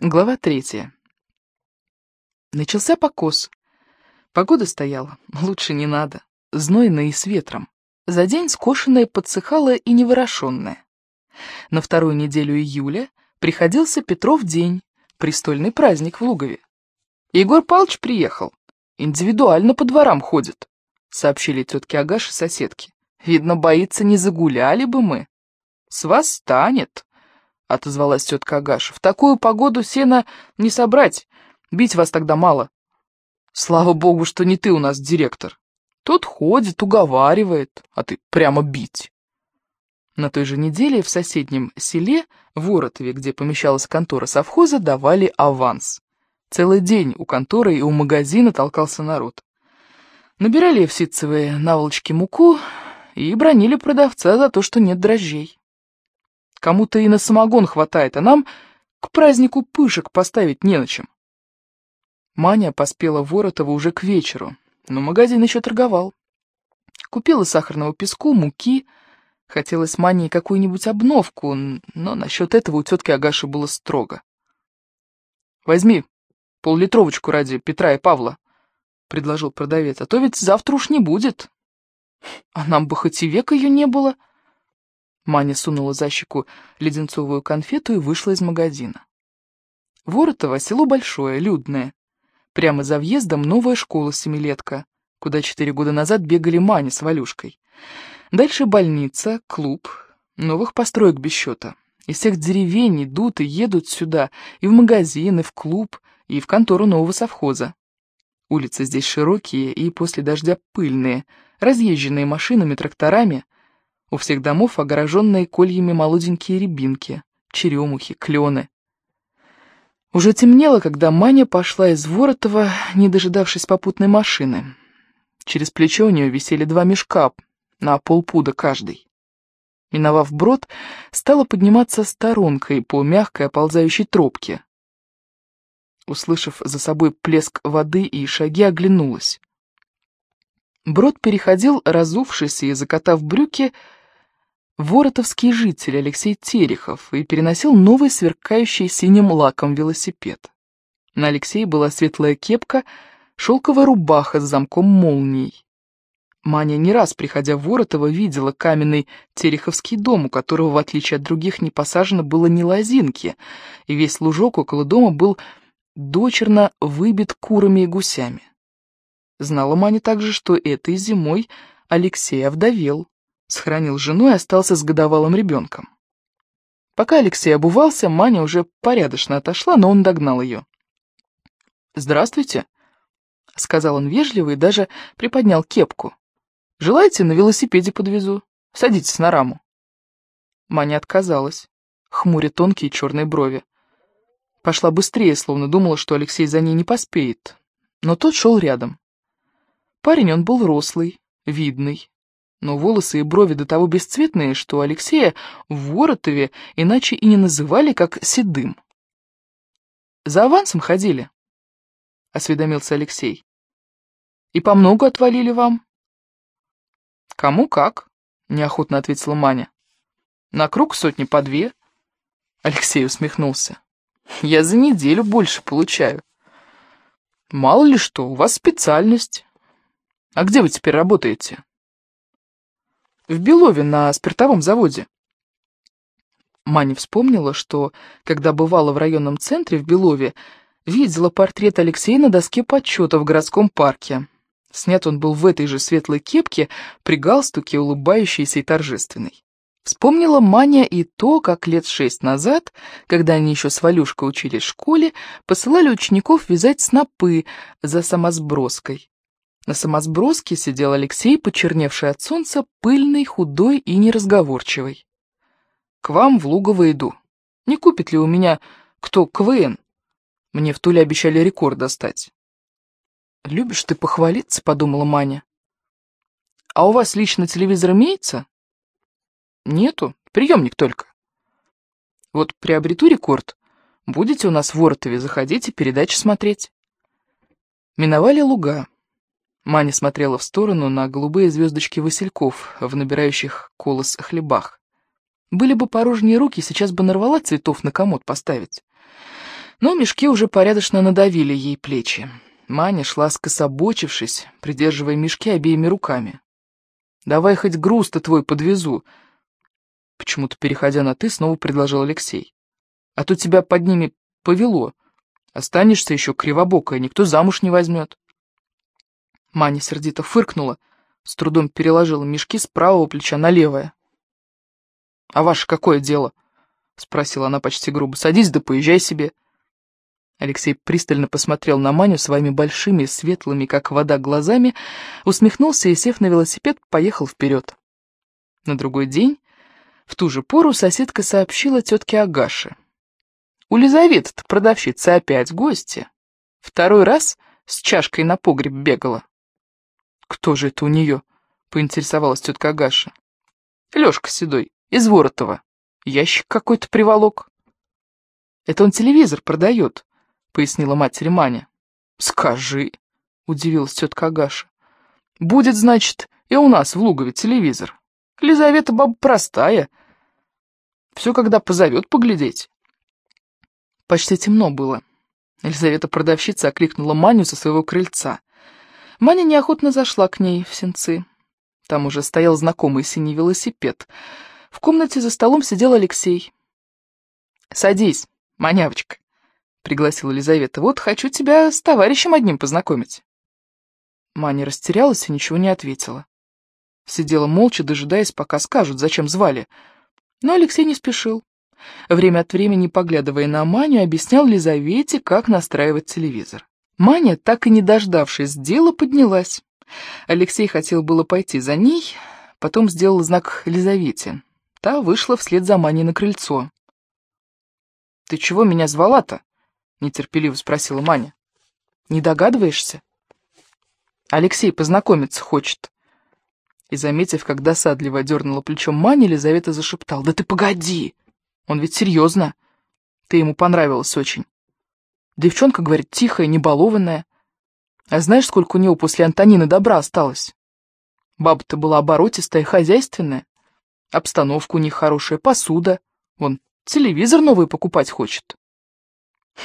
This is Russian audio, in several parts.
Глава третья. Начался покос. Погода стояла, лучше не надо, знойно и с ветром. За день скошенная подсыхала и неворошенная. На вторую неделю июля приходился Петров день, престольный праздник в Лугове. Егор Павлович приехал, индивидуально по дворам ходит, сообщили тетки Агаши соседки. Видно, боится, не загуляли бы мы. С вас станет. — отозвалась тетка Агаша. «В такую погоду сена не собрать, бить вас тогда мало. Слава богу, что не ты у нас директор. Тот ходит, уговаривает, а ты прямо бить». На той же неделе в соседнем селе, Воротове, где помещалась контора совхоза, давали аванс. Целый день у конторы и у магазина толкался народ. Набирали в ситцевые наволочки муку и бронили продавца за то, что нет дрожжей. Кому-то и на самогон хватает, а нам к празднику пышек поставить не на чем. Маня поспела Воротова уже к вечеру, но магазин еще торговал. Купила сахарного песку, муки. Хотелось Мане какую-нибудь обновку, но насчет этого у тетки Агаши было строго. «Возьми поллитровочку ради Петра и Павла», — предложил продавец, — «а то ведь завтра уж не будет». «А нам бы хоть и века ее не было», — Маня сунула за щеку леденцовую конфету и вышла из магазина. Воротово село большое, людное. Прямо за въездом новая школа-семилетка, куда четыре года назад бегали Маня с Валюшкой. Дальше больница, клуб, новых построек без счета. Из всех деревень идут и едут сюда, и в магазин, и в клуб, и в контору нового совхоза. Улицы здесь широкие и после дождя пыльные, разъезженные машинами, тракторами — у всех домов огороженные кольями молоденькие рябинки, черемухи, клены. Уже темнело, когда Маня пошла из Воротова, не дожидавшись попутной машины. Через плечо у нее висели два мешка, на полпуда каждый. Миновав брод, стала подниматься сторонкой по мягкой оползающей тропке. Услышав за собой плеск воды и шаги, оглянулась. Брод переходил, разувшись и закатав брюки, воротовский житель Алексей Терехов и переносил новый сверкающий синим лаком велосипед. На Алексее была светлая кепка, шелковая рубаха с замком молний. Маня не раз, приходя в Воротово, видела каменный Тереховский дом, у которого, в отличие от других, не посажено было ни лозинки, и весь лужок около дома был дочерно выбит курами и гусями. Знала Маня также, что этой зимой Алексей овдовел сохранил жену и остался с годовалым ребенком. Пока Алексей обувался, Маня уже порядочно отошла, но он догнал ее. «Здравствуйте», — сказал он вежливо и даже приподнял кепку. «Желаете, на велосипеде подвезу? Садитесь на раму». Маня отказалась, хмуря тонкие черные брови. Пошла быстрее, словно думала, что Алексей за ней не поспеет, но тот шел рядом. Парень он был рослый, видный, но волосы и брови до того бесцветные, что Алексея в Воротове иначе и не называли, как седым. «За авансом ходили?» — осведомился Алексей. «И по много отвалили вам?» «Кому как?» — неохотно ответила Маня. «На круг сотни по две». Алексей усмехнулся. «Я за неделю больше получаю». «Мало ли что, у вас специальность. А где вы теперь работаете?» В Белове на спиртовом заводе. Маня вспомнила, что, когда бывала в районном центре в Белове, видела портрет Алексея на доске почета в городском парке. Снят он был в этой же светлой кепке, при галстуке, улыбающейся и торжественной. Вспомнила Маня и то, как лет шесть назад, когда они еще с Валюшкой учились в школе, посылали учеников вязать снопы за самосброской. На самосброске сидел Алексей, почерневший от солнца, пыльный, худой и неразговорчивый. «К вам в Лугово иду. Не купит ли у меня кто КВН? Мне в Туле обещали рекорд достать». «Любишь ты похвалиться», — подумала Маня. «А у вас лично телевизор имеется?» «Нету, приемник только». «Вот приобрету рекорд. Будете у нас в Воротове, заходите передачи смотреть». Миновали луга. Маня смотрела в сторону на голубые звездочки васильков в набирающих колос хлебах. Были бы порожние руки, сейчас бы нарвала цветов на комод поставить. Но мешки уже порядочно надавили ей плечи. Маня шла скособочившись, придерживая мешки обеими руками. «Давай хоть груз-то твой подвезу», — почему-то, переходя на «ты», снова предложил Алексей. «А то тебя под ними повело. Останешься еще кривобокая, никто замуж не возьмет». Маня сердито фыркнула, с трудом переложила мешки с правого плеча на левое. «А ваше какое дело?» — спросила она почти грубо. «Садись да поезжай себе». Алексей пристально посмотрел на Маню своими большими, светлыми, как вода, глазами, усмехнулся и, сев на велосипед, поехал вперед. На другой день, в ту же пору, соседка сообщила тетке Агаше. «У Лизаветы-то продавщица опять гости. Второй раз с чашкой на погреб бегала». «Кто же это у нее?» — поинтересовалась тетка Агаша. «Лешка Седой, из Воротова. Ящик какой-то приволок». «Это он телевизор продает», — пояснила матери Маня. «Скажи», — удивилась тетка Агаша. «Будет, значит, и у нас в Лугове телевизор. Лизавета баба простая. Все, когда позовет поглядеть». Почти темно было. Елизавета-продавщица окликнула Маню со своего крыльца. Маня неохотно зашла к ней в сенцы. Там уже стоял знакомый синий велосипед. В комнате за столом сидел Алексей. «Садись, манявочка», — пригласила Елизавета. «Вот хочу тебя с товарищем одним познакомить». Маня растерялась и ничего не ответила. Сидела молча, дожидаясь, пока скажут, зачем звали. Но Алексей не спешил. Время от времени, поглядывая на Маню, объяснял Лизавете, как настраивать телевизор. Маня, так и не дождавшись дела, поднялась. Алексей хотел было пойти за ней, потом сделал знак Лизавете. Та вышла вслед за Маней на крыльцо. «Ты чего меня звала-то?» — нетерпеливо спросила Маня. «Не догадываешься?» «Алексей познакомиться хочет». И, заметив, как досадливо дернула плечом Маня, Елизавета зашептал. «Да ты погоди! Он ведь серьезно. Ты ему понравилась очень. Девчонка, говорит, тихая, небалованная. А знаешь, сколько у него после Антонины добра осталось? Баба-то была оборотистая, хозяйственная. Обстановка у них хорошая, посуда. Вон, телевизор новый покупать хочет.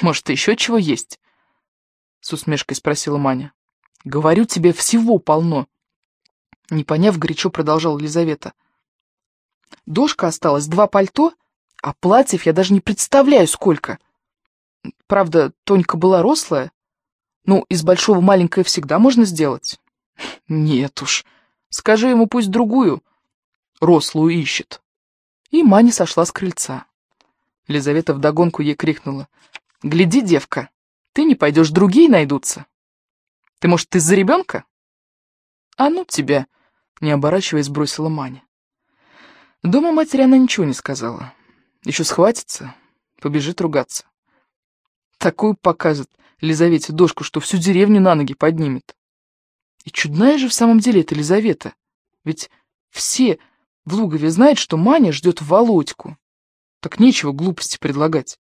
Может, еще чего есть? С усмешкой спросила Маня. Говорю тебе, всего полно. Не поняв, горячо продолжала Елизавета. Дошка осталась, два пальто, а платьев я даже не представляю, сколько. Правда, Тонька была рослая. Ну, из большого маленькое всегда можно сделать. Нет уж, скажи ему, пусть другую рослую ищет. И Маня сошла с крыльца. Лизавета вдогонку ей крикнула. «Гляди, девка, ты не пойдешь, другие найдутся. Ты, может, из-за ребенка?» «А ну тебя!» — не оборачиваясь, бросила Маня. Дома матери она ничего не сказала. Еще схватится, побежит ругаться. Такую покажет Лизавете дошку, что всю деревню на ноги поднимет. И чудная же в самом деле эта Лизавета. Ведь все в Лугове знают, что Маня ждет Володьку. Так нечего глупости предлагать.